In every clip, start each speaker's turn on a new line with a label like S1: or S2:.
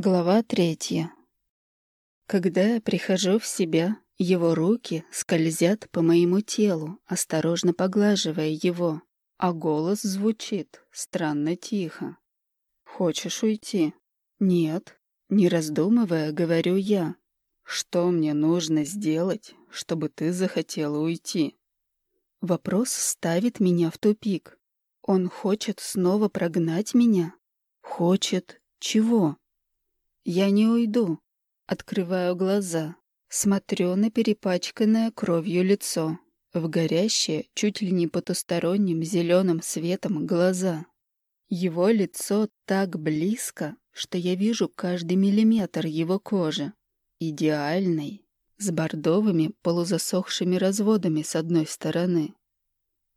S1: Глава третья. Когда я прихожу в себя, его руки скользят по моему телу, осторожно поглаживая его, а голос звучит странно тихо. «Хочешь уйти?» «Нет». Не раздумывая, говорю я. «Что мне нужно сделать, чтобы ты захотела уйти?» Вопрос ставит меня в тупик. Он хочет снова прогнать меня? Хочет чего? Я не уйду. Открываю глаза. Смотрю на перепачканное кровью лицо. В горящие, чуть ли не потусторонним зеленым светом глаза. Его лицо так близко, что я вижу каждый миллиметр его кожи. Идеальный, с бордовыми полузасохшими разводами с одной стороны.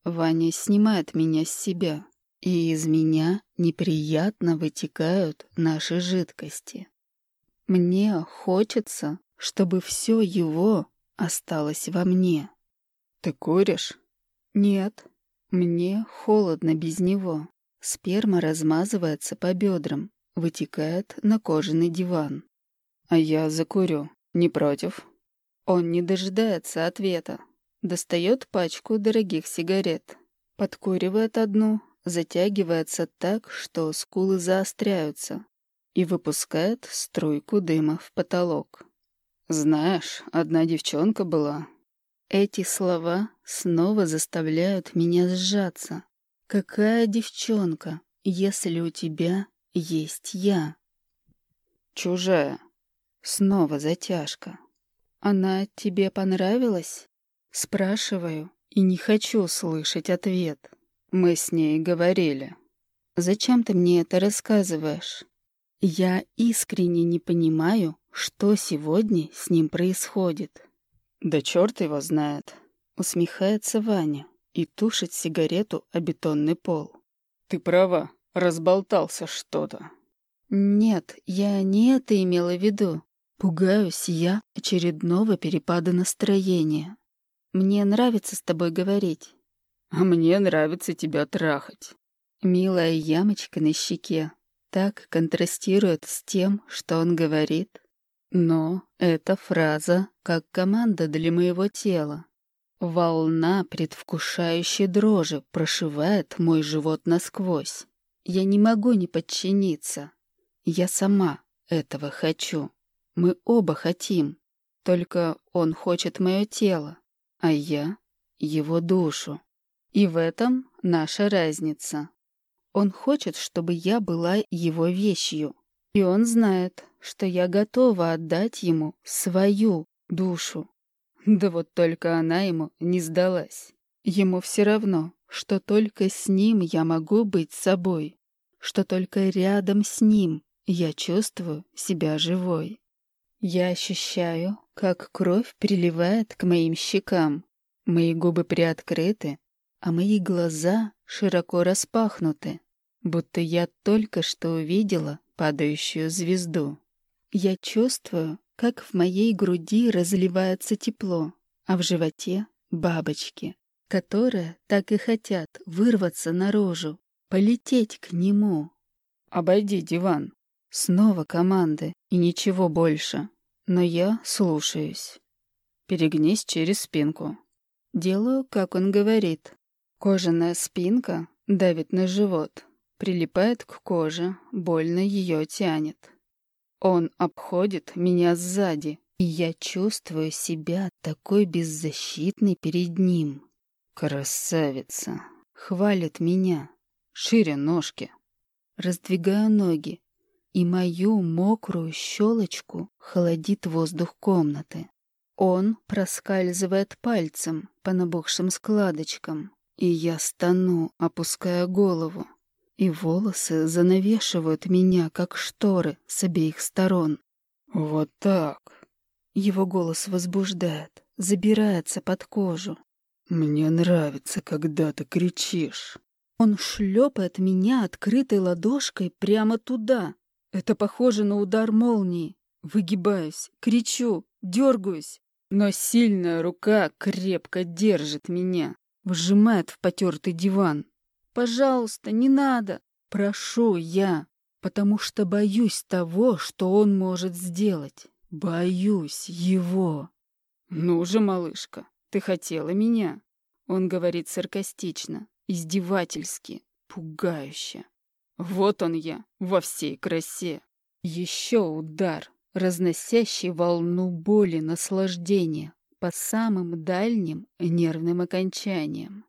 S1: Ваня снимает меня с себя, и из меня неприятно вытекают наши жидкости. Мне хочется, чтобы все его осталось во мне. Ты куришь? Нет. Мне холодно без него. Сперма размазывается по бедрам, вытекает на кожаный диван. А я закурю. Не против? Он не дожидается ответа. Достает пачку дорогих сигарет. Подкуривает одну, затягивается так, что скулы заостряются и выпускает струйку дыма в потолок. «Знаешь, одна девчонка была». Эти слова снова заставляют меня сжаться. «Какая девчонка, если у тебя есть я?» «Чужая». Снова затяжка. «Она тебе понравилась?» Спрашиваю и не хочу слышать ответ. Мы с ней говорили. «Зачем ты мне это рассказываешь?» Я искренне не понимаю, что сегодня с ним происходит. «Да черт его знает!» — усмехается Ваня и тушит сигарету о бетонный пол. «Ты права, разболтался что-то». «Нет, я не это имела в виду. Пугаюсь я очередного перепада настроения. Мне нравится с тобой говорить». «А мне нравится тебя трахать». Милая ямочка на щеке, так контрастирует с тем, что он говорит. Но эта фраза как команда для моего тела. Волна предвкушающей дрожи прошивает мой живот насквозь. Я не могу не подчиниться. Я сама этого хочу. Мы оба хотим. Только он хочет мое тело, а я — его душу. И в этом наша разница. Он хочет, чтобы я была его вещью. И он знает, что я готова отдать ему свою душу. Да вот только она ему не сдалась. Ему все равно, что только с ним я могу быть собой, что только рядом с ним я чувствую себя живой. Я ощущаю, как кровь приливает к моим щекам. Мои губы приоткрыты, а мои глаза широко распахнуты, будто я только что увидела падающую звезду. Я чувствую, как в моей груди разливается тепло, а в животе — бабочки, которые так и хотят вырваться наружу, полететь к нему. «Обойди диван». Снова команды и ничего больше. Но я слушаюсь. Перегнись через спинку. Делаю, как он говорит. Кожаная спинка давит на живот, прилипает к коже, больно ее тянет. Он обходит меня сзади, и я чувствую себя такой беззащитной перед ним. Красавица. Хвалит меня. Шире ножки. Раздвигаю ноги, и мою мокрую щелочку холодит воздух комнаты. Он проскальзывает пальцем по набухшим складочкам, и я стану, опуская голову, и волосы занавешивают меня, как шторы, с обеих сторон. «Вот так!» Его голос возбуждает, забирается под кожу. «Мне нравится, когда ты кричишь». Он шлепает меня открытой ладошкой прямо туда. Это похоже на удар молнии. Выгибаюсь, кричу, дергаюсь, но сильная рука крепко держит меня. Вжимает в потертый диван. «Пожалуйста, не надо!» Прошу я. потому что боюсь того, что он может сделать. Боюсь его. «Ну же, малышка, ты хотела меня?» Он говорит саркастично, издевательски, пугающе. Вот он я, во всей красе. Еще удар, разносящий волну боли, наслаждения по самым дальним нервным окончаниям.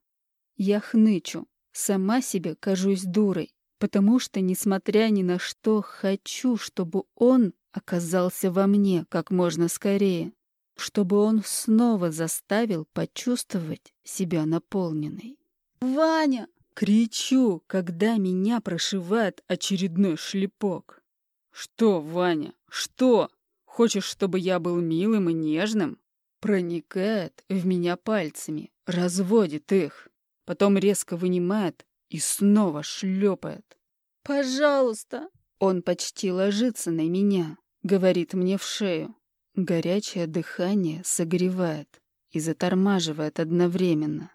S1: Я хнычу, сама себе кажусь дурой, потому что, несмотря ни на что, хочу, чтобы он оказался во мне как можно скорее, чтобы он снова заставил почувствовать себя наполненной. «Ваня!» — кричу, когда меня прошивает очередной шлепок. «Что, Ваня, что? Хочешь, чтобы я был милым и нежным?» Проникает в меня пальцами, разводит их, потом резко вынимает и снова шлепает. «Пожалуйста!» Он почти ложится на меня, говорит мне в шею. Горячее дыхание согревает и затормаживает одновременно.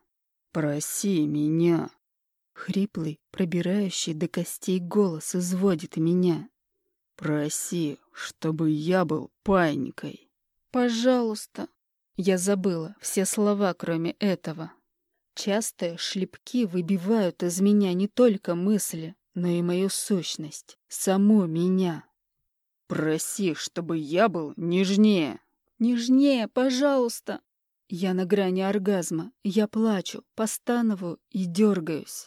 S1: «Проси меня!» Хриплый, пробирающий до костей голос изводит меня. «Проси, чтобы я был паинькой!» «Пожалуйста!» Я забыла все слова, кроме этого. Частые шлепки выбивают из меня не только мысли, но и мою сущность, саму меня. Проси, чтобы я был нежнее. Нежнее, пожалуйста. Я на грани оргазма. Я плачу, постановую и дергаюсь.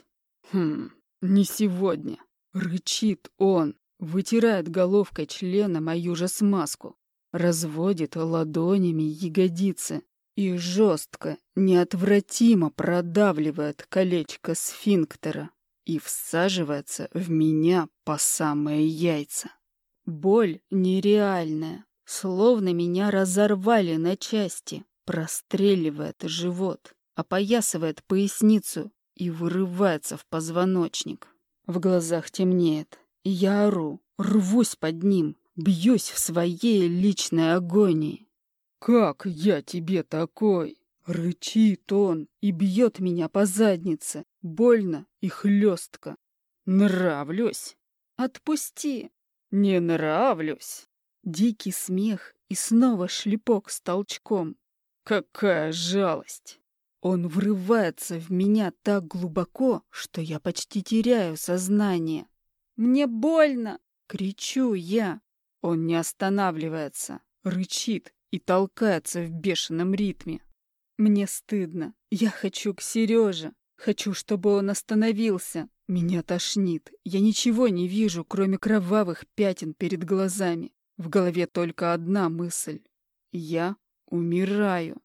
S1: Хм, не сегодня. Рычит он, вытирает головкой члена мою же смазку, разводит ладонями ягодицы и жестко, неотвратимо продавливает колечко сфинктера и всаживается в меня по самые яйца. Боль нереальная, словно меня разорвали на части, простреливает живот, опоясывает поясницу и вырывается в позвоночник. В глазах темнеет, я ору, рвусь под ним, бьюсь в своей личной агонии. «Как я тебе такой?» Рычит он и бьет меня по заднице, больно и хлестко. «Нравлюсь?» «Отпусти!» «Не нравлюсь!» Дикий смех и снова шлепок с толчком. «Какая жалость!» Он врывается в меня так глубоко, что я почти теряю сознание. «Мне больно!» — кричу я. Он не останавливается, рычит и толкается в бешеном ритме. Мне стыдно. Я хочу к Сереже. Хочу, чтобы он остановился. Меня тошнит. Я ничего не вижу, кроме кровавых пятен перед глазами. В голове только одна мысль. Я умираю.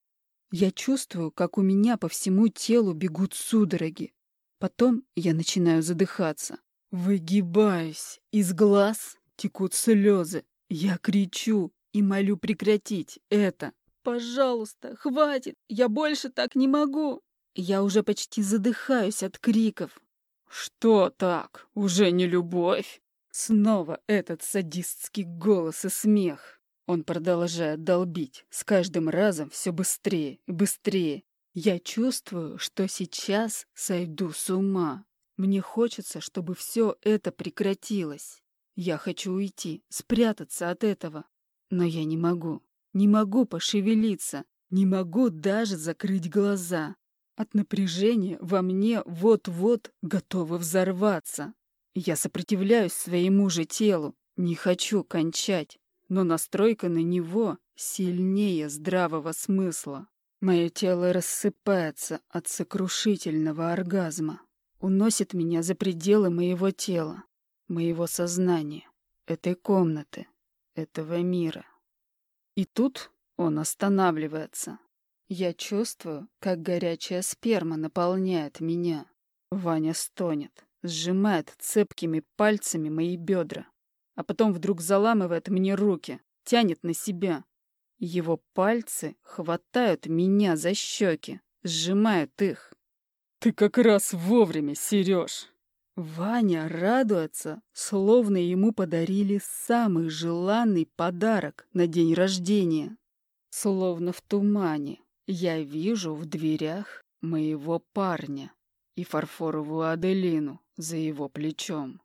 S1: Я чувствую, как у меня по всему телу бегут судороги. Потом я начинаю задыхаться. Выгибаюсь. Из глаз текут слезы. Я кричу и молю прекратить это. «Пожалуйста, хватит! Я больше так не могу!» Я уже почти задыхаюсь от криков. «Что так? Уже не любовь?» Снова этот садистский голос и смех. Он продолжает долбить, с каждым разом все быстрее и быстрее. Я чувствую, что сейчас сойду с ума. Мне хочется, чтобы все это прекратилось. Я хочу уйти, спрятаться от этого. Но я не могу. Не могу пошевелиться. Не могу даже закрыть глаза. От напряжения во мне вот-вот готово взорваться. Я сопротивляюсь своему же телу, не хочу кончать, но настройка на него сильнее здравого смысла. Мое тело рассыпается от сокрушительного оргазма, уносит меня за пределы моего тела, моего сознания, этой комнаты, этого мира. И тут он останавливается. Я чувствую, как горячая сперма наполняет меня. Ваня стонет, сжимает цепкими пальцами мои бедра, а потом вдруг заламывает мне руки, тянет на себя. Его пальцы хватают меня за щеки, сжимают их. «Ты как раз вовремя, Сереж!» Ваня радуется, словно ему подарили самый желанный подарок на день рождения. Словно в тумане. Я вижу в дверях моего парня и фарфоровую Аделину за его плечом.